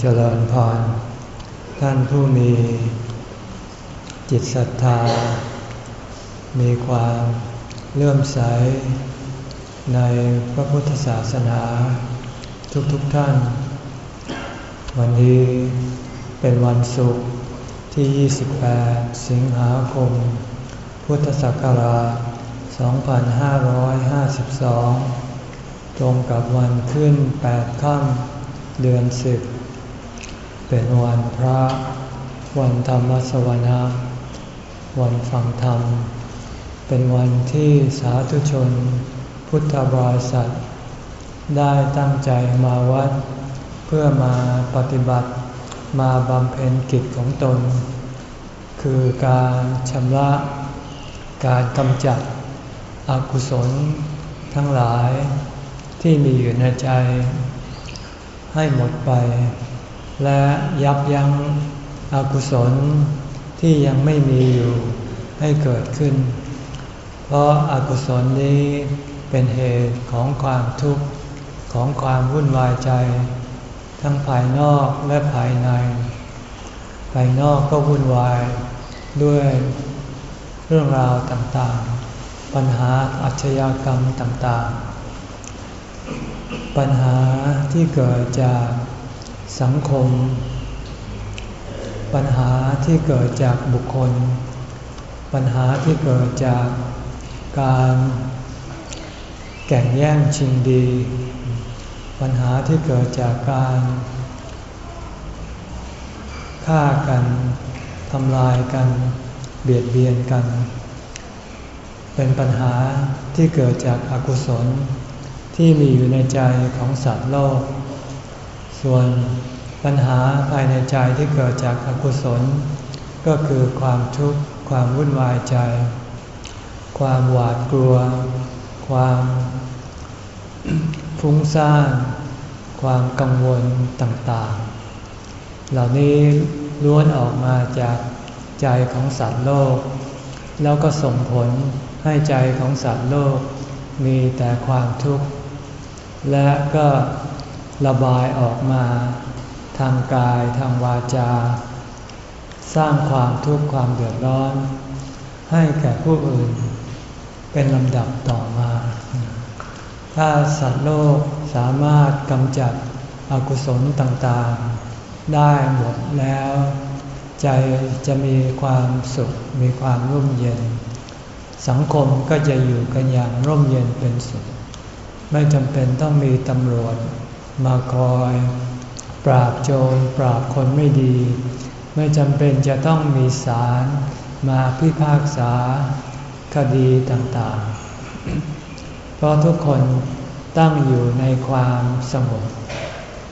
เจริญพร ท่านผู้มีจิตศรัทธา มีความเลื่อมใส ในพระพุทธศาสนาทุกๆทท่าน วันนี้เป็นวันศุกร์ที่ 28 สิงหาคม พุทธศักราช 2552 ตรงกับวันขึ้น 8 ค่ำเดือนสิบ เป็นวันพระ วันธรรมสวนาวันฟังธรรม เป็นวันที่สาธุชน พุทธบริษัท ได้ตั้งใจมาวัด เพื่อมาปฏิบัติมาบำเพ็ญกิจของตน คือการชำระ การกำจัดอกุศลทั้งหลายที่มีอยู่ในใจ ให้หมดไป และยับยั้งอกุศลที่ยังไม่มีอยู่ให้เกิดขึ้น เพราะอากุศลนี้เป็นเหตุของความทุกข์ของความวุ่นวายใจ ทั้งภายนอกและภายใน ภายนอกก็วุ่นวายด้วยเรื่องราวต่างๆ ปัญหาอาชญากรรมต่างๆ ปัญหาที่เกิดจาก สังคม ปัญหาที่เกิดจากบุคคล ปัญหาที่เกิดจากการแก่งแย่งชิงดี ปัญหาที่เกิดจากการฆ่ากันทำลายกันเบียดเบียนกัน เป็นปัญหาที่เกิดจากอากุศลที่มีอยู่ในใจของสัตว์โลก ส่วนปัญหาภายในใจที่เกิดจากอกุศล ก็คือความทุกข์ความวุ่นวายใจ ความหวาดกลัว ความฟุ้งซ่านความกังวลต่างๆ เหล่านี้ล้วนออกมาจากใจของสัตว์โลก แล้วก็ส่งผลให้ใจของสัตว์โลกมีแต่ความทุกข์ และก็ ระบายออกมา ทางกายทางวาจา สร้างความทุกข์ความเดือดร้อน ให้แก่ผู้อื่น เป็นลำดับต่อมา ถ้าสัตว์โลกสามารถกำจัดอกุศลต่างๆ ได้หมดแล้ว ใจจะมีความสุขมีความร่มเย็น สังคมก็จะอยู่กันอย่างร่มเย็นเป็นสุข ไม่จำเป็นต้องมีตำรวจ มาคอย ปราบโจรปราบคนไม่ดี ไม่จำเป็นจะต้องมีศาลมาพิพากษาคดีต่างๆ เพราะทุกคนตั้งอยู่ในความสงบ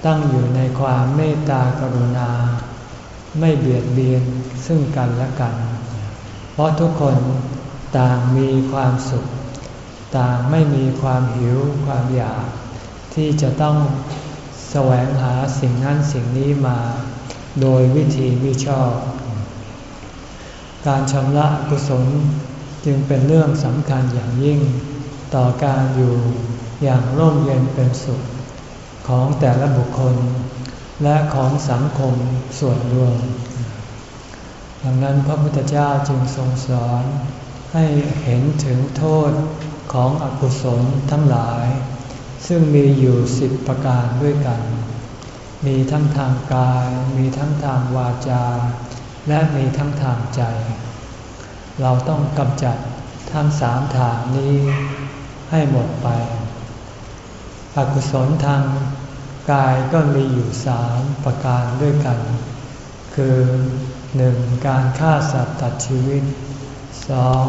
ตั้งอยู่ในความเมตตากรุณา ไม่เบียดเบียนซึ่งกันและกัน เพราะทุกคนต่างมีความสุข ต่างไม่มีความหิวความอยาก ที่จะต้องแสวงหาสิ่งนั้นสิ่งนี้มา โดยวิธีมิชอบ การชำระกุศลจึงเป็นเรื่องสำคัญอย่างยิ่ง ต่อการอยู่อย่างร่มเย็นเป็นสุข ของแต่ละบุคคล และของสังคมส่วนรวม ดังนั้นพระพุทธเจ้าจึงทรงสอนให้เห็นถึงโทษของอกุศลทั้งหลาย ซึ่งมีอยู่สิบประการด้วยกัน มีทั้งทางกาย มีทั้งทางวาจา และมีทั้งทางใจ เราต้องกำจัดทั้งสามทางนี้ให้หมดไป อกุศลทางกายก็มีอยู่สามประการด้วยกัน คือหนึ่งการฆ่าสัตว์ตัดชีวิตสอง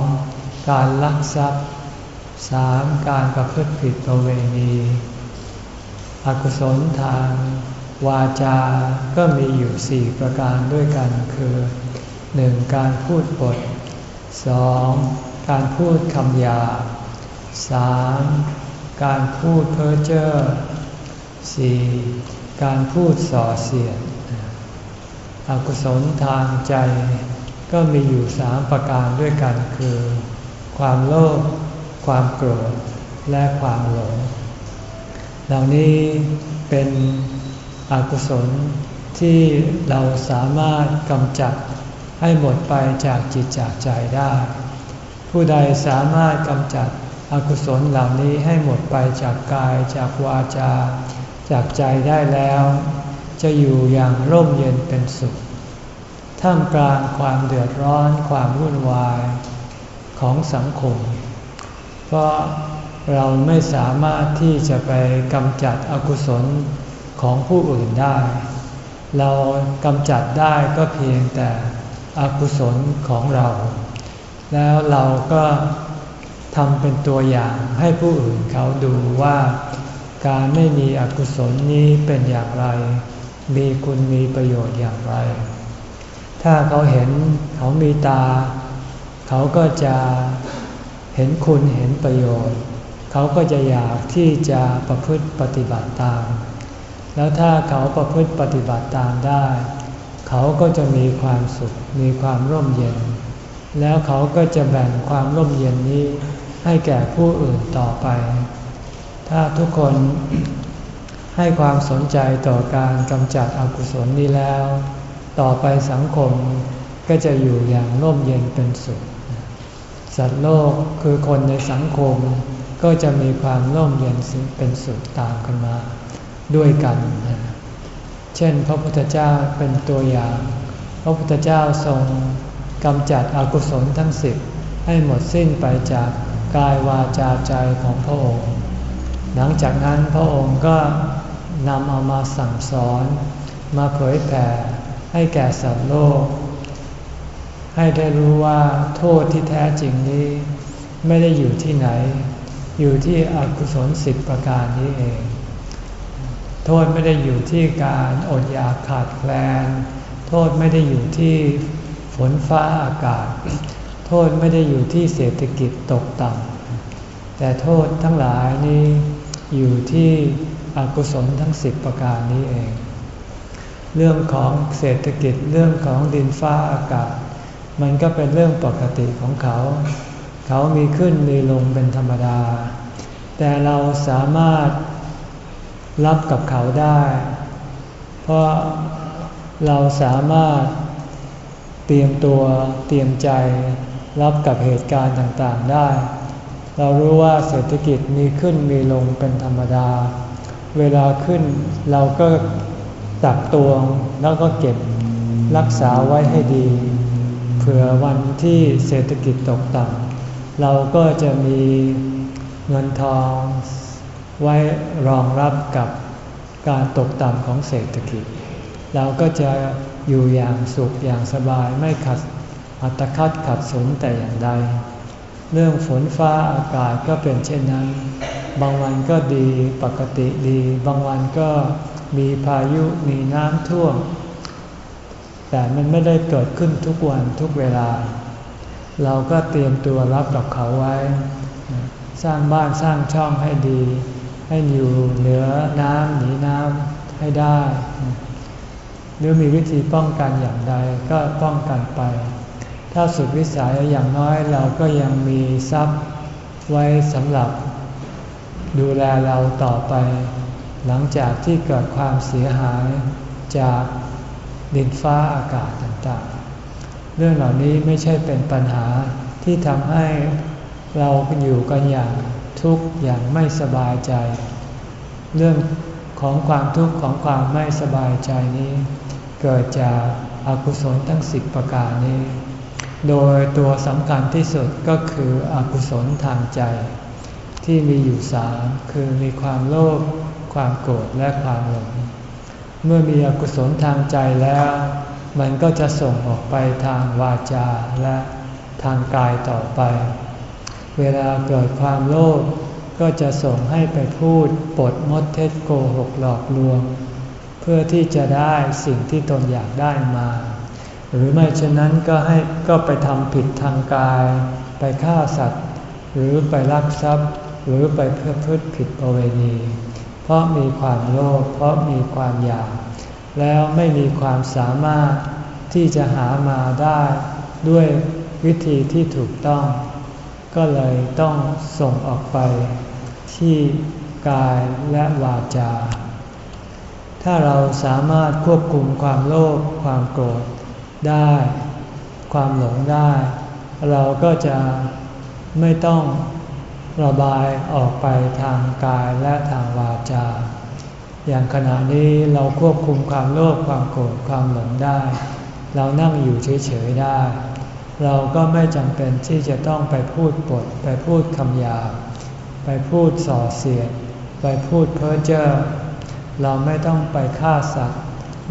การลักทรัพย์ สามการประพฤติผิดประเวณีอกุศลทางวาจาก็มีอยู่สี่ประการด้วยกันคือหนึ่งการพูดปดสองการพูดคำหยาสามการพูดเพ้อเจ้อสี่การพูดส่อเสียดอกุศลทางใจ ก็มีอยู่สามประการด้วยกันคือ ความโลภ ความโกรธ และความหลง เหล่านี้เป็นอกุศลที่เราสามารถกำจัดให้หมดไปจากจิตจากใจได้ ผู้ใดสามารถกำจัดอกุศลเหล่านี้ให้หมดไปจากกายจากวาจา จากใจได้แล้ว จะอยู่อย่างร่มเย็นเป็นสุข ท่ามกลางความเดือดร้อนความวุ่นวายของสังคม เพราะเราไม่สามารถที่จะไปกำจัดอกุศลของผู้อื่นได้ เรากำจัดได้ก็เพียงแต่อกุศลของเรา แล้วเราก็ทำเป็นตัวอย่างให้ผู้อื่นเขาดูว่าการไม่มีอกุศลนี้เป็นอย่างไร มีคุณมีประโยชน์อย่างไร ถ้าเขาเห็นเขามีตา เขาก็จะ เห็นคุณเห็นประโยชน์ เขาก็จะอยากที่จะประพฤติปฏิบัติตาม แล้วถ้าเขาประพฤติปฏิบัติตามได้ เขาก็จะมีความสุข มีความร่มเย็น แล้วเขาก็จะแบ่งความร่มเย็นนี้ให้แก่ผู้อื่นต่อไป ถ้าทุกคนให้ความสนใจต่อการกำจัดอกุศลนี้แล้ว ต่อไปสังคมก็จะอยู่อย่างร่มเย็นเป็นสุข สัตว์โลกคือคนในสังคม ก็จะมีความร่มเย็นเป็นสุขตามกันมา ด้วยกัน เช่น พระพุทธเจ้าเป็นตัวอย่าง พระพุทธเจ้าทรงกำจัดอกุศลทั้งสิบให้หมดสิ้นไปจากกายวาจาใจของพระองค์ หลังจากนั้นพระองค์ก็นำเอามาสั่งสอน มาเผยแผ่ให้แก่สัตว์โลก ให้ได้รู้ว่าโทษที่แท้จริงนี้ ไม่ได้อยู่ที่ไหน อยู่ที่อกุศลสิบประการนี้เอง โทษไม่ได้อยู่ที่การอดอยากขาดแคลน โทษไม่ได้อยู่ที่ฝนฟ้าอากาศ โทษไม่ได้อยู่ที่เศรษฐกิจตกต่ำแต่โทษทั้งหลายนี้อยู่ที่อกุศลทั้งสิบประการนี้เอง เรื่องของเศรษฐกิจเรื่องของดินฟ้าอากาศ มันก็เป็นเรื่องปกติของเขา เขามีขึ้นมีลงเป็นธรรมดา แต่เราสามารถรับกับเขาได้ เพราะเราสามารถเตรียมตัวเตรียมใจรับกับเหตุการณ์ต่างๆได้ เรารู้ว่าเศรษฐกิจมีขึ้นมีลงเป็นธรรมดา เวลาขึ้นเราก็ตักตวงแล้วก็เก็บรักษาไว้ให้ดี ผื่อวันที่เศรษฐกิจตกต่ำเราก็จะมีเงินทองไว้รองรับกับการตกต่ำของเศรษฐกิจ เราก็จะอยู่อย่างสุขอย่างสบายไม่ขัดอัตคัดขัดสนแต่อย่างใด เรื่องฝนฟ้าอากาศก็เป็นเช่นนั้น บางวันก็ดีปกติดี บางวันก็มีพายุมีน้ำท่วม แต่มันไม่ได้เกิดขึ้นทุกวันทุกเวลา เราก็เตรียมตัวรับกับเขาไว้ สร้างบ้านสร้างช่องให้ดี ให้อยู่เหนือน้ำหนีน้ำให้ได้ หรือมีวิธีป้องกันอย่างใดก็ป้องกันไป ถ้าสุดวิสัยอย่างน้อยเราก็ยังมีทรัพย์ไว้สำหรับ ดูแลเราต่อไป หลังจากที่เกิดความเสียหายจาก ดินฟ้าอากาศต่างๆ เรื่องเหล่านี้ไม่ใช่เป็นปัญหาที่ทำให้เราอยู่กันอย่างทุกข์อย่างไม่สบายใจ เรื่องของความทุกข์ของความไม่สบายใจนี้ เกิดจากอากุศลทั้งสิบประการนี้ โดยตัวสำคัญที่สุดก็คืออกุศลทางใจ ที่มีอยู่สามคือมีความโลภความโกรธและความหลง เมื่อมีอกุศลทางใจแล้ว มันก็จะส่งออกไปทางวาจาและทางกายต่อไป เวลาเกิดความโลภก็จะส่งให้ไปพูดปดมดเท็จโกหกหลอกลวง เพื่อที่จะได้สิ่งที่ตนอยากได้มา หรือไม่เช่นนั้นก็ให้ก็ไปทำผิดทางกาย ไปฆ่าสัตว์ หรือไปลักทรัพย์ หรือไปเพื่อพฤติผิดประเวณี เพราะมีความโลภเพราะมีความอยาก แล้วไม่มีความสามารถที่จะหามาได้ด้วยวิธีที่ถูกต้อง ก็เลยต้องส่งออกไปที่กายและวาจา ถ้าเราสามารถควบคุมความโลภความโกรธได้ ความหลงได้ เราก็จะไม่ต้อง ระบายออกไปทางกายและทางวาจา อย่างขณะนี้เราควบคุมความโลภความโกรธความหลงได้ เรานั่งอยู่เฉยๆได้ เราก็ไม่จำเป็นที่จะต้องไปพูดปด ไปพูดคำหยาบไปพูดส่อเสียด ไปพูดเพ้อเจ้อเราไม่ต้องไปฆ่าสัตว์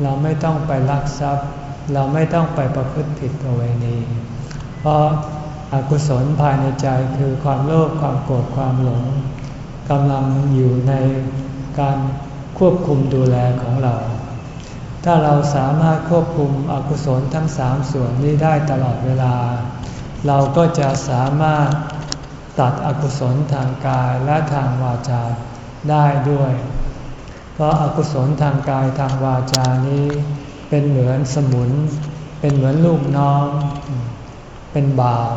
เราไม่ต้องไปลักทรัพย์ เราไม่ต้องไปประพฤติผิดประเวณี เพราะ อากุศลภายในใจคือความโลภความโกรธความหลงกำลังอยู่ในการควบคุมดูแลของเรา ถ้าเราสามารถควบคุมอกุศลทั้งสามส่วนนี้ได้ตลอดเวลา เราก็จะสามารถตัดอกุศลทางกายและทางวาจาได้ด้วย เพราะอากุศลทางกายทางวาจานี้ เป็นเหมือนสมุน เป็นเหมือนลูกน้อง เป็นบ่าว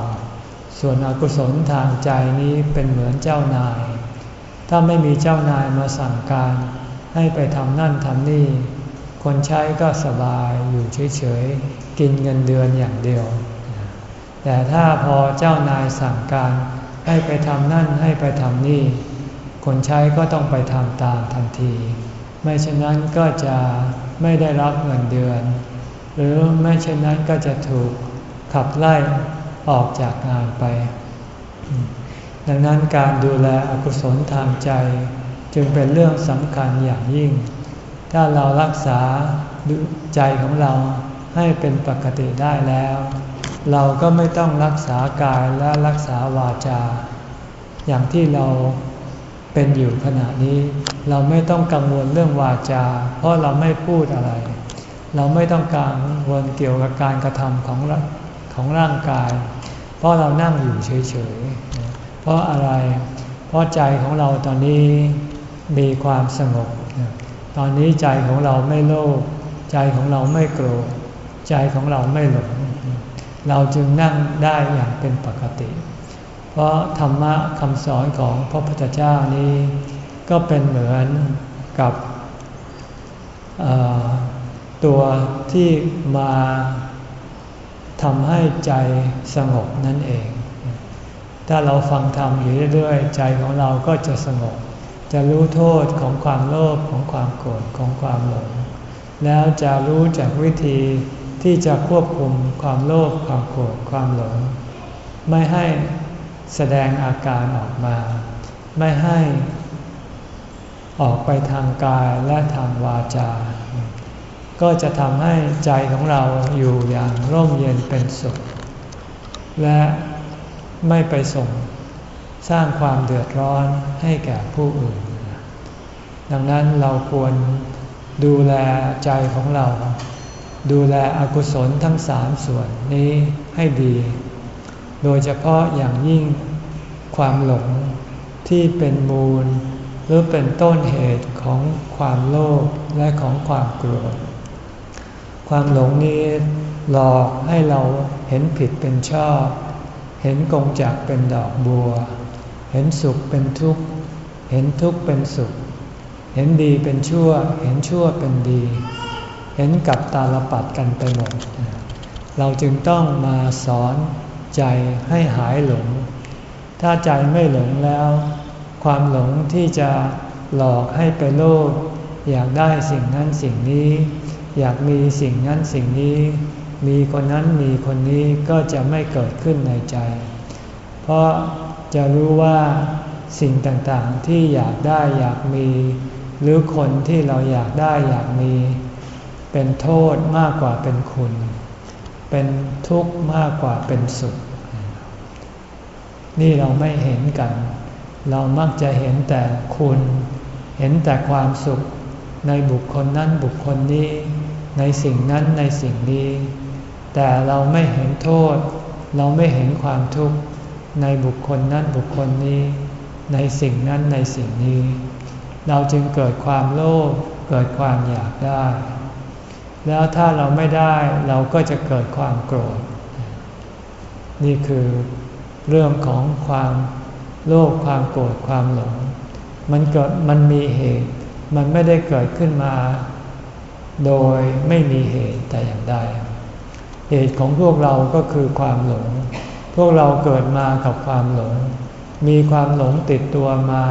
ส่วนอกุศลทางใจนี้เป็นเหมือนเจ้านาย ถ้าไม่มีเจ้านายมาสั่งการให้ไปทำนั่นทำนี่ คนใช้ก็สบายอยู่เฉยๆ กินเงินเดือนอย่างเดียว แต่ถ้าพอเจ้านายสั่งการให้ไปทำนั่นให้ไปทำนี่ คนใช้ก็ต้องไปทำตามทันที ไม่เช่นนั้นก็จะไม่ได้รับเงินเดือน หรือไม่เช่นนั้นก็จะถูกขับไล่ ออกจากงานไป ดังนั้นการดูแลอกุศลทางใจจึงเป็นเรื่องสำคัญอย่างยิ่ง ถ้าเรารักษาใจของเราให้เป็นปกติได้แล้ว เราก็ไม่ต้องรักษากายและรักษาวาจา อย่างที่เราเป็นอยู่ขณะนี้ เราไม่ต้องกังวลเรื่องวาจา เพราะเราไม่พูดอะไร เราไม่ต้องกังวลเกี่ยวกับการกระทำของของร่างกาย เพราะเรานั่งอยู่เฉยๆ เพราะอะไร เพราะใจของเราตอนนี้มีความสงบ ตอนนี้ใจของเราไม่โลภ ใจของเราไม่โกรธ ใจของเราไม่หลง เราจึงนั่งได้อย่างเป็นปกติ เพราะธรรมะคำสอนของพระพุทธเจ้านี้ ก็เป็นเหมือนกับตัวที่มา ทำให้ใจสงบนั่นเอง ถ้าเราฟังธรรมอยู่เรื่อยๆ ใจของเราก็จะสงบ จะรู้โทษของความโลภของความโกรธของความหลง แล้วจะรู้จากวิธีที่จะควบคุมความโลภความโกรธความหลง ไม่ให้แสดงอาการออกมา ไม่ให้ออกไปทางกายและทางวาจา ก็จะทำให้ใจของเราอยู่อย่างร่มเย็นเป็นสุข และไม่ไปส่งสร้างความเดือดร้อนให้แก่ผู้อื่น ดังนั้นเราควรดูแลใจของเรา ดูแลอกุศลทั้งสามส่วนนี้ให้ดี โดยเฉพาะอย่างยิ่งความหลงที่เป็นมูล หรือเป็นต้นเหตุของความโลภและของความโกรธ ความหลงนี้หลอกให้เราเห็นผิดเป็นชอบ เห็นกงจากเป็นดอกบัว เห็นสุขเป็นทุกข์ เห็นทุกข์เป็นสุข เห็นดีเป็นชั่ว เห็นชั่วเป็นดี เห็นกับตาลปัดกันไปหมด เราจึงต้องมาสอนใจให้หายหลง ถ้าใจไม่หลงแล้ว ความหลงที่จะหลอกให้ไปโลภอยากได้สิ่งนั้นสิ่งนี้ อยากมีสิ่งนั้นสิ่งนี้ มีคนนั้นมีคนนี้ก็จะไม่เกิดขึ้นในใจ เพราะจะรู้ว่าสิ่งต่างๆที่อยากได้อยากมี หรือคนที่เราอยากได้อยากมี เป็นโทษมากกว่าเป็นคุณ เป็นทุกข์มากกว่าเป็นสุข นี่เราไม่เห็นกัน เรามักจะเห็นแต่คุณ เห็นแต่ความสุขในบุคคลนั้นบุคคลนี้ ในสิ่งนั้นในสิ่งนี้ แต่เราไม่เห็นโทษ เราไม่เห็นความทุกข์ในบุคคลนั้นบุคคลนี้ ในสิ่งนั้นในสิ่งนี้ เราจึงเกิดความโลภเกิดความอยากได้ แล้วถ้าเราไม่ได้เราก็จะเกิดความโกรธ นี่คือเรื่องของความโลภความโกรธความหลง มันเกิดมันมีเหตุ มันไม่ได้เกิดขึ้นมา โดยไม่มีเหตุแต่อย่างใด เหตุของพวกเราก็คือความหลง พวกเราเกิดมากับความหลง มีความหลงติดตัวมา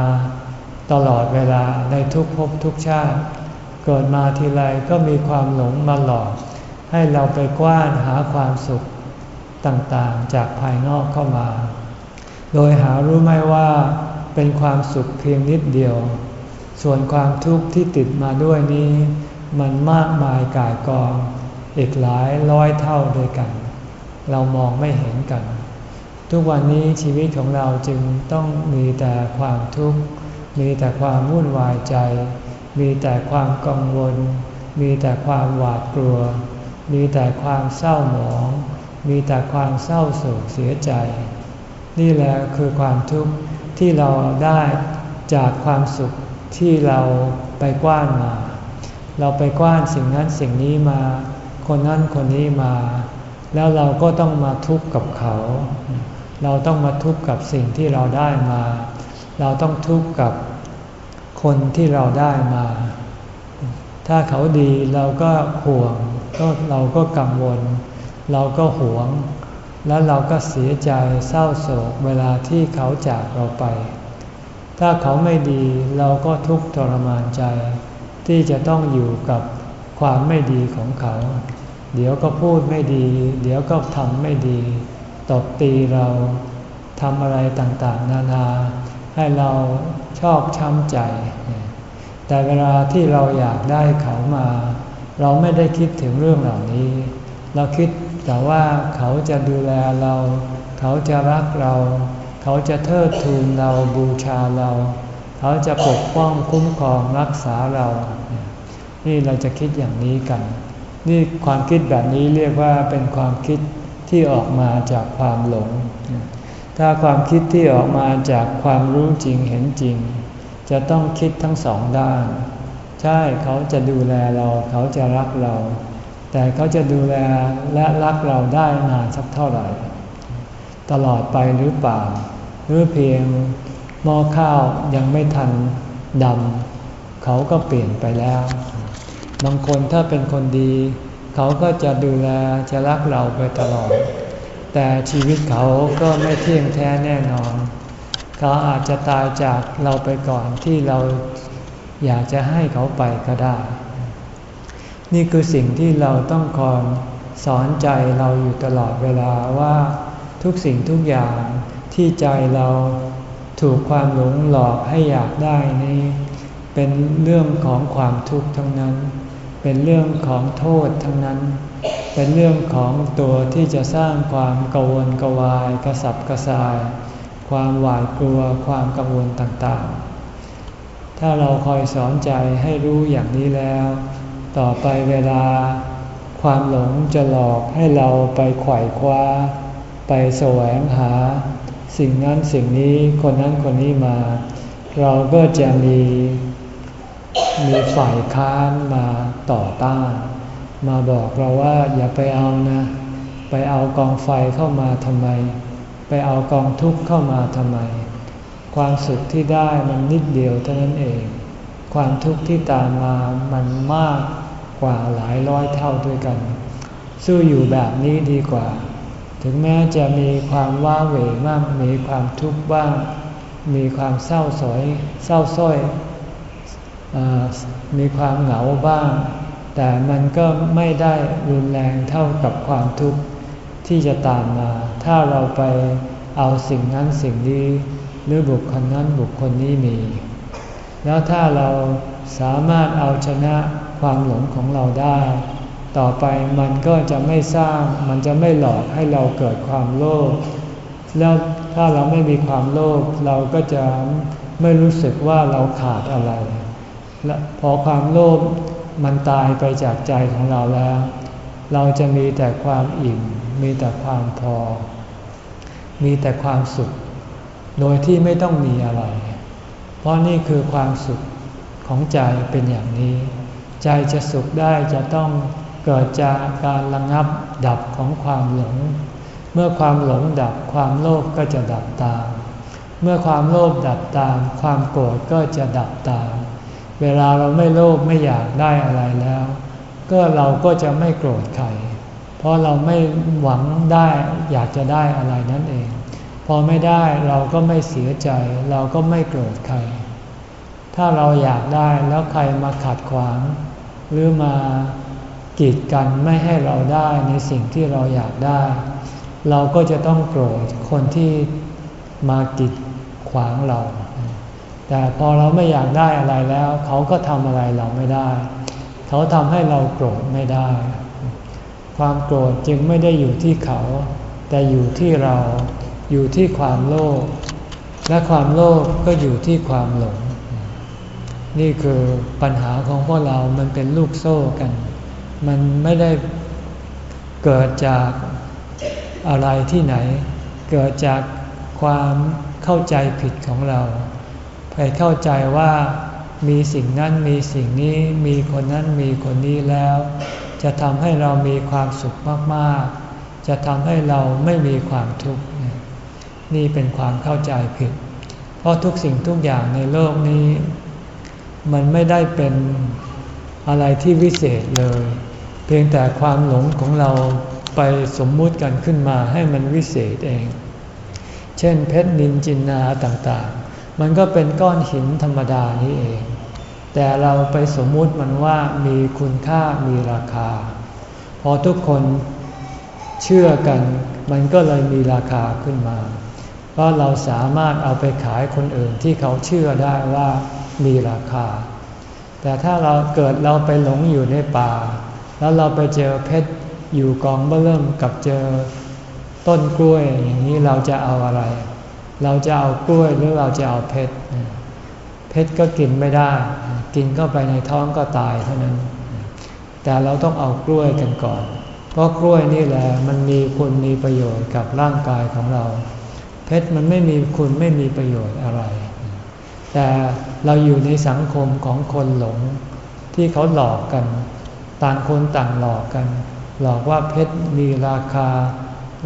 ตลอดเวลาในทุกภพทุกชาติ เกิดมาทีไรก็มีความหลงมาหลอก ให้เราไปกว้านหาความสุขต่างๆ จากภายนอกเข้ามา โดยหารู้ไหมว่าเป็นความสุขเพียงนิดเดียว ส่วนความทุกข์ที่ติดมาด้วยนี้ มันมากมายกายกองอีกหลายร้อยเท่าด้วยกัน เรามองไม่เห็นกัน ทุกวันนี้ชีวิตของเราจึงต้องมีแต่ความทุกข์ มีแต่ความวุ่นวายใจ มีแต่ความกังวล มีแต่ความหวาดกลัว มีแต่ความเศร้าหมอง มีแต่ความเศร้าโศกเสียใจ นี่แหละคือความทุกข์ที่เราได้จากความสุขที่เราไปกว้านมา เราไปกว้านสิ่งนั้นสิ่งนี้มา คนนั้นคนนี้มา แล้วเราก็ต้องมาทุกข์กับเขา เราต้องมาทุกข์กับสิ่งที่เราได้มา เราต้องทุกข์กับคนที่เราได้มา ถ้าเขาดีเราก็ห่วงก็เราก็กังวล เราก็หวง แล้วเราก็เสียใจเศร้าโศกเวลาที่เขาจากเราไป ถ้าเขาไม่ดีเราก็ทุกข์ทรมานใจ ที่จะต้องอยู่กับความไม่ดีของเขา เดี๋ยวก็พูดไม่ดี เดี๋ยวก็ทำไม่ดี ตบตีเราทำอะไรต่างๆ นานา ให้เราชอบช้ำใจ แต่เวลาที่เราอยากได้เขามา เราไม่ได้คิดถึงเรื่องเหล่านี้ เราคิดแต่ว่าเขาจะดูแลเรา เขาจะรักเรา เขาจะเทิดทูนเราบูชาเรา เขาจะปกป้องคุ้มครองรักษาเรา นี่เราจะคิดอย่างนี้กัน นี่ความคิดแบบนี้เรียกว่าเป็นความคิดที่ออกมาจากความหลง ถ้าความคิดที่ออกมาจากความรู้จริงเห็นจริง จะต้องคิดทั้งสองด้าน ใช่เขาจะดูแลเรา เขาจะรักเรา แต่เขาจะดูแลและรักเราได้นานสักเท่าไหร่ ตลอดไปหรือเปล่า หรือเพียง หม้อข้าวยังไม่ทันดำเขาก็เปลี่ยนไปแล้ว บางคนถ้าเป็นคนดี เขาก็จะดูแลจะรักเราไปตลอด แต่ชีวิตเขาก็ไม่เที่ยงแท้แน่นอน เขาอาจจะตายจากเราไปก่อนที่เราอยากจะให้เขาไปก็ได้ นี่คือสิ่งที่เราต้องคอยสอนใจเราอยู่ตลอดเวลาว่าทุกสิ่งทุกอย่างที่ใจเรา ถูกความหลงหลอกให้อยากได้นี้ เป็นเรื่องของความทุกข์ทั้งนั้น เป็นเรื่องของโทษทั้งนั้น เป็นเรื่องของตัวที่จะสร้างความกังวลกวายกระสับกระส่าย ความหวาดกลัวความกังวลต่างๆ ถ้าเราคอยสอนใจให้รู้อย่างนี้แล้ว ต่อไปเวลา ความหลงจะหลอกให้เราไปไขว่คว้า ไปแสวงหา สิ่งนั้นสิ่งนี้คนนั้นคนนี้มา เราก็จะมีมีฝ่ายค้านมาต่อต้าน มาบอกเราว่าอย่าไปเอานะ ไปเอากองไฟเข้ามาทำไม ไปเอากองทุกข์เข้ามาทำไม ความสุขที่ได้มันนิดเดียวเท่านั้นเอง ความทุกข์ที่ตามมามันมากกว่าหลายร้อยเท่าด้วยกัน สู้อยู่แบบนี้ดีกว่า ถึงแม้จะมีความว้าเหวมากมีความทุกข์บ้าง มีความเศร้าสอยเศร้าส้อยอมีความเหงาบ้าง แต่มันก็ไม่ได้รุนแรงเท่ากับความทุกข์ที่จะตามมา ถ้าเราไปเอาสิ่งนั้นสิ่งนี้หรือบุคคลนั้นบุคคลนี้มี แล้วถ้าเราสามารถเอาชนะความหลงของเราได้ ต่อไปมันก็จะไม่สร้างมันจะไม่หลอกให้เราเกิดความโลภแล้วถ้าเราไม่มีความโลภเราก็จะไม่รู้สึกว่าเราขาดอะไร และพอความโลภมันตายไปจากใจของเราแล้ว เราจะมีแต่ความอิ่ม มีแต่ความพอ มีแต่ความสุข โดยที่ไม่ต้องมีอะไร เพราะนี่คือความสุขของใจเป็นอย่างนี้ ใจจะสุขได้จะต้อง เกิดจากการระงับดับของความหลง เมื่อความหลงดับความโลภก็จะดับตาม เมื่อความโลภดับตาม ความโกรธก็จะดับตาม เวลาเราไม่โลภไม่อยากได้อะไรแล้ว ก็เราก็จะไม่โกรธใคร เพราะเราไม่หวังได้อยากจะได้อะไรนั่นเอง พอไม่ได้เราก็ไม่เสียใจ เราก็ไม่โกรธใคร ถ้าเราอยากได้แล้วใครมาขัดขวาง หรือมา กีดกันไม่ให้เราได้ในสิ่งที่เราอยากได้ เราก็จะต้องโกรธคนที่มากีดขวางเรา แต่พอเราไม่อยากได้อะไรแล้ว เขาก็ทำอะไรเราไม่ได้ เขาทำให้เราโกรธไม่ได้ ความโกรธจึงไม่ได้อยู่ที่เขา แต่อยู่ที่เราอยู่ที่ความโลภและความโลภก็อยู่ที่ความหลง นี่คือปัญหาของพวกเรามันเป็นลูกโซ่กัน มันไม่ได้เกิดจากอะไรที่ไหน เกิดจากความเข้าใจผิดของเราไปเข้าใจว่ามีสิ่งนั้นมีสิ่งนี้มีคนนั้นมีคนนี้แล้ว จะทำให้เรามีความสุขมากๆ จะทำให้เราไม่มีความทุกข์นี่เป็นความเข้าใจผิด เพราะทุกสิ่งทุกอย่างในโลกนี้ มันไม่ได้เป็นอะไรที่วิเศษเลย พียงแต่ความหลงของเราไปสมมุติกันขึ้นมาให้มันวิเศษเอง เช่นเพชรนินจินนาต่างๆ มันก็เป็นก้อนหินธรรมดานี้เอง แต่เราไปสมมุติมันว่ามีคุณค่ามีราคา พอทุกคนเชื่อกัน มันก็เลยมีราคาขึ้นมา เพราะเราสามารถเอาไปขายคนอื่นที่เขาเชื่อได้ว่ามีราคา แต่ถ้าเราเกิดเราไปหลงอยู่ในป่า แล้วเราไปเจอเพชรอยู่กองเบื้องกับเจอต้นกล้วยอย่างนี้เราจะเอาอะไร เราจะเอากล้วยหรือเราจะเอาเพชรเพชรก็กินไม่ได้ กินเข้าไปในท้องก็ตายเท่านั้น แต่เราต้องเอากล้วยกันก่อน เพราะกล้วยนี่แหละมันมีคุณมีประโยชน์กับร่างกายของเรา เพชรมันไม่มีคุณไม่มีประโยชน์อะไร แต่เราอยู่ในสังคมของคนหลงที่เขาหลอกกัน ต่างคนต่างหลอกกัน หลอกว่าเพชรมีราคา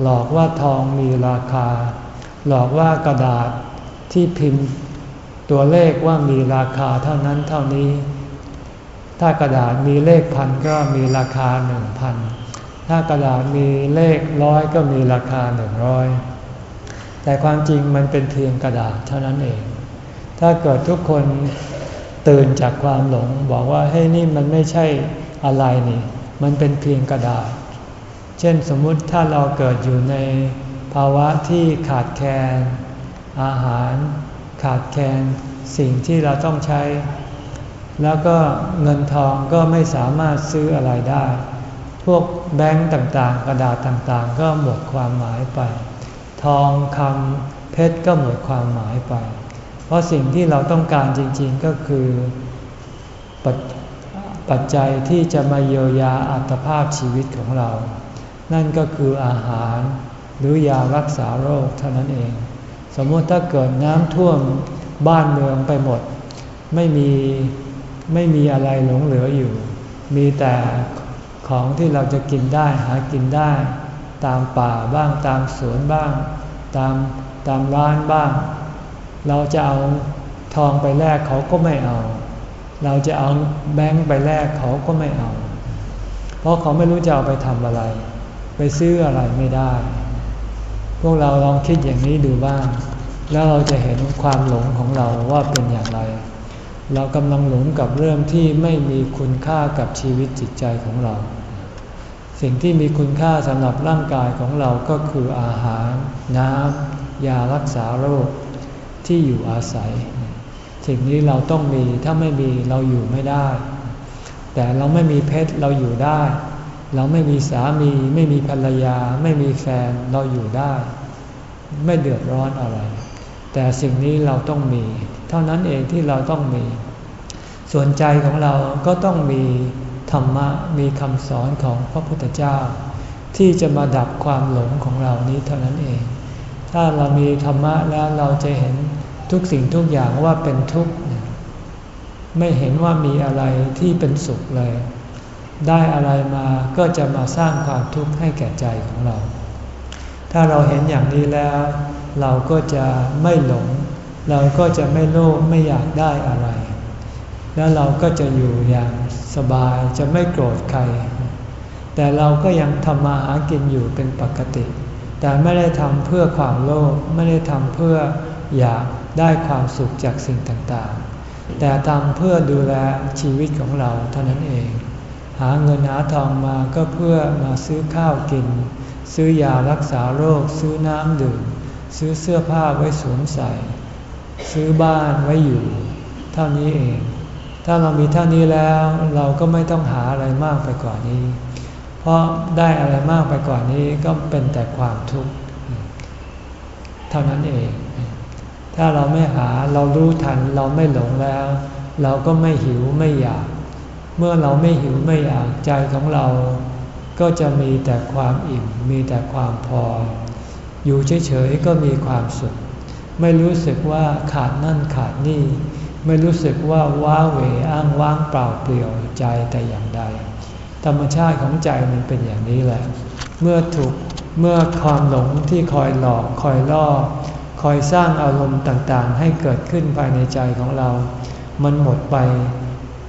หลอกว่าทองมีราคา หลอกว่ากระดาษที่พิมพ์ตัวเลขว่ามีราคาเท่านั้นเท่านี้ ถ้ากระดาษมีเลขพันก็มีราคาหนึ่งพันถ้ากระดาษมีเลขร้อยก็มีราคาหนึ่งร้อยแต่ความจริงมันเป็นเพียงกระดาษเท่านั้นเอง ถ้าเกิดทุกคนตื่นจากความหลงบอกว่าเฮ้ยนี่มันไม่ใช่ อะไรนี่ มันเป็นเพียงกระดาษ เช่นสมมุติถ้าเราเกิดอยู่ในภาวะที่ขาดแคลนอาหาร ขาดแคลนสิ่งที่เราต้องใช้ แล้วก็เงินทองก็ไม่สามารถซื้ออะไรได้ พวกแบงก์ต่างๆ กระดาษต่างๆ ก็หมดความหมายไป ทองคำเพชรก็หมดความหมายไป เพราะสิ่งที่เราต้องการจริงๆก็คือ ปัจจัยที่จะมาเยียวยาอัตภาพชีวิตของเรา นั่นก็คืออาหารหรือยารักษาโรคเท่านั้นเอง สมมติถ้าเกิดน้ำท่วมบ้านเมืองไปหมด ไม่มีไม่มีอะไรหลงเหลืออยู่ มีแต่ของที่เราจะกินได้หากินได้ ตามป่าบ้างตามสวนบ้าง ตามตามร้านบ้าง เราจะเอาทองไปแลกเขาก็ไม่เอา เราจะเอาแบงค์ไปแลกเขาก็ไม่เอา เพราะเขาไม่รู้จะเอาไปทำอะไร ไปซื้ออะไรไม่ได้ พวกเราลองคิดอย่างนี้ดูบ้าง แล้วเราจะเห็นความหลงของเราว่าเป็นอย่างไร เรากำลังหลงกับเรื่องที่ไม่มีคุณค่ากับชีวิตจิตใจของเรา สิ่งที่มีคุณค่าสำหรับร่างกายของเราก็คืออาหาร น้ำยารักษาโรคที่อยู่อาศัย สิ่งนี้เราต้องมีถ้าไม่มีเราอยู่ไม่ได้ แต่เราไม่มีเพชรเราอยู่ได้ เราไม่มีสามี ไม่มีภรรยา ไม่มีแฟนเราอยู่ได้ ไม่เดือดร้อนอะไร แต่สิ่งนี้เราต้องมี เท่านั้นเองที่เราต้องมี ส่วนใจของเราก็ต้องมีธรรมะมีคำสอนของพระพุทธเจ้า ที่จะมาดับความหลงของเรานี้เท่านั้นเอง ถ้าเรามีธรรมะแล้วเราจะเห็น ทุกสิ่งทุกอย่างว่าเป็นทุกข์ไม่เห็นว่ามีอะไรที่เป็นสุขเลย ได้อะไรมาก็จะมาสร้างความทุกข์ให้แก่ใจของเรา ถ้าเราเห็นอย่างนี้แล้ว เราก็จะไม่หลง เราก็จะไม่โลภไม่อยากได้อะไร แล้วเราก็จะอยู่อย่างสสบายจะไม่โกรธใคร แต่เราก็ยังทำมาหากินอยู่เป็นปกติ แต่ไม่ได้ทำเพื่อความโลภไม่ได้ทำเพื่ออยาก ได้ความสุขจากสิ่งต่างๆ แต่ทำเพื่อดูแลชีวิตของเราเท่านั้นเอง หาเงินหาทองมาก็เพื่อมาซื้อข้าวกิน ซื้อยารักษาโรค ซื้อน้ำดื่ม ซื้อเสื้อผ้าไว้สวมใส่ ซื้อบ้านไว้อยู่ เท่านี้เอง ถ้าเรามีเท่านี้แล้วเราก็ไม่ต้องหาอะไรมากไปกว่านี้ เพราะได้อะไรมากไปกว่านี้ก็เป็นแต่ความทุกข์ เท่านั้นเอง ถ้าเราไม่หาเรารู้ทันเราไม่หลงแล้ว เราก็ไม่หิวไม่อยาก เมื่อเราไม่หิวไม่อยากใจของเรา ก็จะมีแต่ความอิ่มมีแต่ความพอ อยู่เฉยๆก็มีความสุข ไม่รู้สึกว่าขาดนั่นขาดนี่ ไม่รู้สึกว่าว้าเหวอ้างว้างเปล่าเปลี่ยวใจแต่อย่างใด ธรรมชาติของใจมันเป็นอย่างนี้แหละ เมื่อถูกเมื่อความหลงที่คอยหลอกคอยล่อ คอยสร้างอารมณ์ต่างๆ ให้เกิดขึ้นภายในใจของเรา มันหมดไป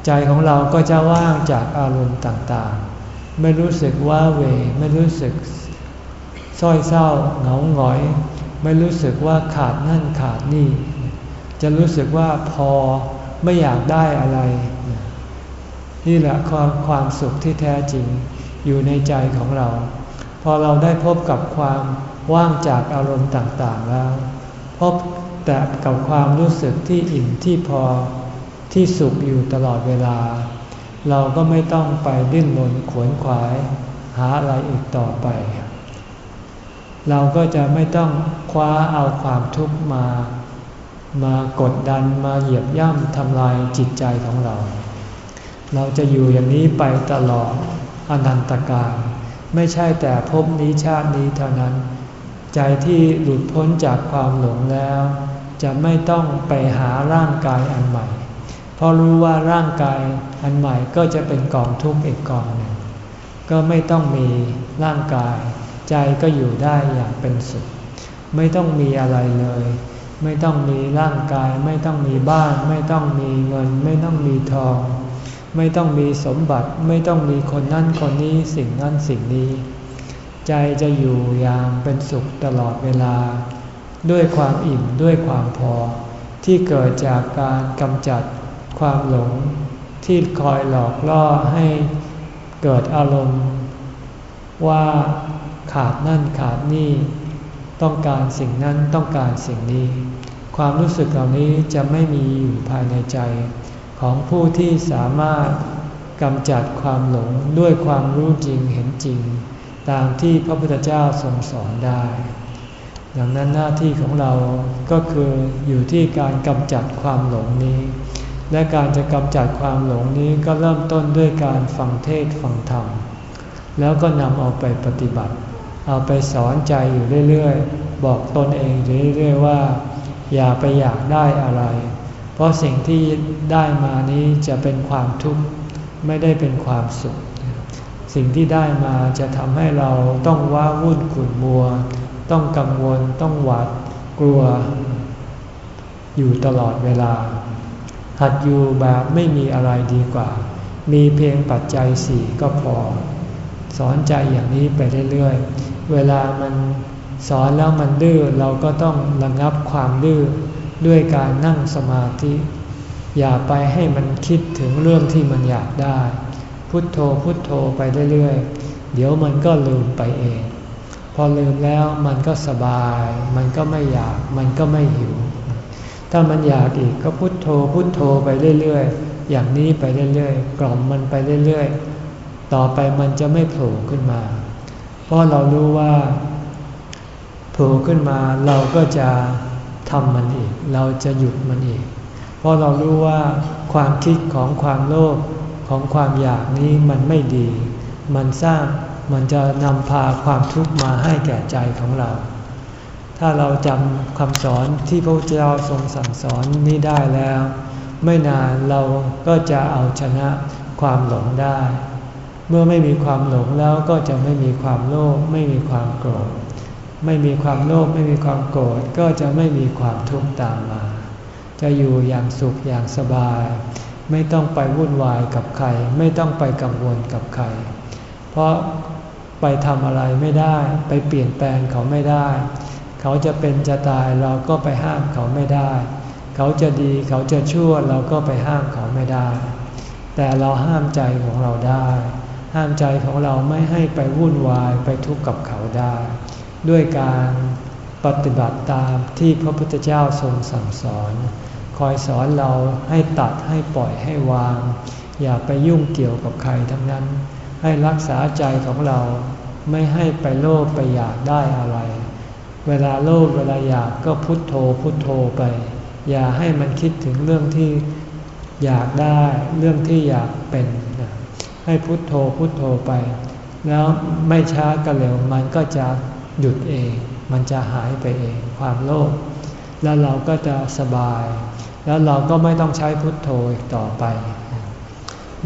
ใจของเราก็จะว่างจากอารมณ์ต่างๆ ไม่รู้สึกว่าเว ไม่รู้สึกส้อยเศร้าเหงาหงอย ไม่รู้สึกว่าขาดนั่นขาดนี่ จะรู้สึกว่าพอไม่อยากได้อะไร นี่แหละความความสุขที่แท้จริงอยู่ในใจของเรา พอเราได้พบกับความว่างจากอารมณ์ต่างๆแล้ว บแต่กับความรู้สึกที่อิ่มที่พอที่สุขอยู่ตลอดเวลา เราก็ไม่ต้องไปดิ้นรนขวนขวาย หาอะไรอีกต่อไป เราก็จะไม่ต้องคว้าเอาความทุกข์มา มากดดันมาเหยียบย่ำทำลายจิตใจของเรา เราจะอยู่อย่างนี้ไปตลอดอนันตกาลไม่ใช่แต่พบนี้ชาตินี้เท่านั้น ใจที่หลุดพ้นจากความหลงแล้ว จะไม่ต้องไปหาร่างกายอันใหม่ เพราะรู้ว่าร่างกายอันใหม่ก็จะเป็นกองทุกข์อีกกองหนึ่ง ก็ไม่ต้องมีร่างกาย ใจก็อยู่ได้อย่างเป็นสุข ไม่ต้องมีอะไรเลย ไม่ต้องมีร่างกาย ไม่ต้องมีบ้าน ไม่ต้องมีเงิน ไม่ต้องมีทอง ไม่ต้องมีสมบัติ ไม่ต้องมีคนนั้นคนนี้สิ่งนั้นสิ่งนี้ ใจจะอยู่อย่างเป็นสุขตลอดเวลา ด้วยความอิ่มด้วยความพอ ที่เกิดจากการกำจัดความหลงที่คอยหลอกล่อให้เกิดอารมณ์ ว่าขาดนั่นขาดนี่ ต้องการสิ่งนั้นต้องการสิ่งนี้ ความรู้สึกเหล่านี้จะไม่มีอยู่ภายในใจ ของผู้ที่สามารถกำจัดความหลงด้วยความรู้จริงเห็นจริง ตามที่พระพุทธเจ้าทรงสอนได้ ดังนั้นหน้าที่ของเราก็คืออยู่ที่การกำจัดความหลงนี้ และการจะกำจัดความหลงนี้ก็เริ่มต้นด้วยการฟังเทศฟังธรรม แล้วก็นำเอาไปปฏิบัติ เอาไปสอนใจอยู่เรื่อยๆ บอกตนเองเรื่อยๆว่า อย่าไปอยากได้อะไร เพราะสิ่งที่ได้มานี้จะเป็นความทุกข์ไม่ได้เป็นความสุข สิ่งที่ได้มาจะทำให้เราต้องว้าวุ่นขุ่นมัว ต้องกังวลต้องหวาดกลัว อยู่ตลอดเวลา หัดอยู่แบบไม่มีอะไรดีกว่า มีเพียงปัจจัยสี่ก็พอ สอนใจอย่างนี้ไปเรื่อยๆ เวลามันสอนแล้วมันดื้อเราก็ต้องระงับความดื้อด้วยการนั่งสมาธิ อย่าไปให้มันคิดถึงเรื่องที่มันอยากได้ พุทโธพุทโธไปเรื่อยๆ เดี๋ยวมันก็ลืมไปเอง พอลืมแล้วมันก็สบาย มันก็ไม่อยาก มันก็ไม่หิว ถ้ามันอยากอีกก็พุทโธพุทโธไปเรื่อยๆ อย่างนี้ไปเรื่อยๆ กล่อมมันไปเรื่อยๆ ต่อไปมันจะไม่โผล่ขึ้นมา เพราะเรารู้ว่าโผล่ขึ้นมาเราก็จะทำมันอีก เราจะหยุดมันอีก เพราะเรารู้ว่าความคิดของความโลภ ของความอยากนี้มันไม่ดี มันสร้างมันจะนำพาความทุกข์มาให้แก่ใจของเรา ถ้าเราจำคำสอนที่พระเจ้าทรงสั่งสอนนี้ได้แล้ว ไม่นานเราก็จะเอาชนะความหลงได้ เมื่อไม่มีความหลงแล้วก็จะไม่มีความโลภไม่มีความโกรธ ไม่มีความโลภไม่มีความโกรธก็จะไม่มีความทุกข์ตามมา จะอยู่อย่างสุขอย่างสบาย ไม่ต้องไปวุ่นวายกับใคร ไม่ต้องไปกังวลกับใคร เพราะไปทำอะไรไม่ได้ ไปเปลี่ยนแปลงเขาไม่ได้ เขาจะเป็นจะตายเราก็ไปห้ามเขาไม่ได้ เขาจะดีเขาจะชั่วเราก็ไปห้ามเขาไม่ได้ แต่เราห้ามใจของเราได้ ห้ามใจของเราไม่ให้ไปวุ่นวายไปทุกข์กับเขาได้ ด้วยการปฏิบัติตามที่พระพุทธเจ้าทรงสั่งสอน คอยสอนเราให้ตัดให้ปล่อยให้วาง อย่าไปยุ่งเกี่ยวกับใครทั้งนั้น ให้รักษาใจของเราไม่ให้ไปโลภไปอยากได้อะไร เวลาโลภเวลาอยากก็พุทโธพุทโธไป อย่าให้มันคิดถึงเรื่องที่อยากได้เรื่องที่อยากเป็นให้พุทโธพุทโธไป แล้วไม่ช้าก็เร็วมันก็จะหยุดเอง มันจะหายไปเองความโลภแล้วเราก็จะสบาย แล้วเราก็ไม่ต้องใช้พุทโธอีกต่อไป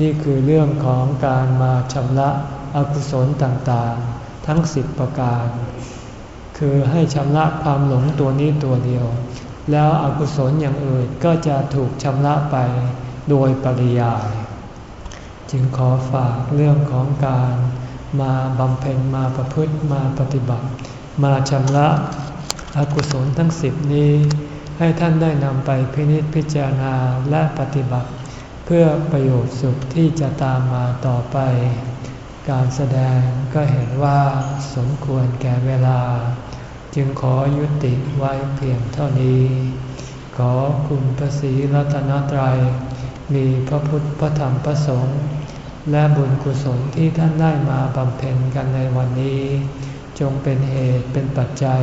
นี่คือเรื่องของการมาชำระอกุศลต่างๆ ทั้งสิบประการ คือให้ชำระความหลงตัวนี้ตัวเดียว แล้วอกุศลอย่างอื่นก็จะถูกชำระไปโดยปริยาย จึงขอฝากเรื่องของการมาบำเพ็ญมาประพฤติมาปฏิบัติ มาชำระอกุศลทั้งสิบนี้ ให้ท่านได้นำไปพินิจพิจารณาและปฏิบัติ เพื่อประโยชน์สุขที่จะตามมาต่อไป การแสดงก็เห็นว่าสมควรแก่เวลา จึงขอยุติไว้เพียงเท่านี้ ขอคุณพระศรีรัตนตรัย มีพระพุทธพระธรรมพระสงฆ์และบุญกุศลที่ท่านได้มาบำเพ็ญกันในวันนี้ จงเป็นเหตุเป็นปัจจัย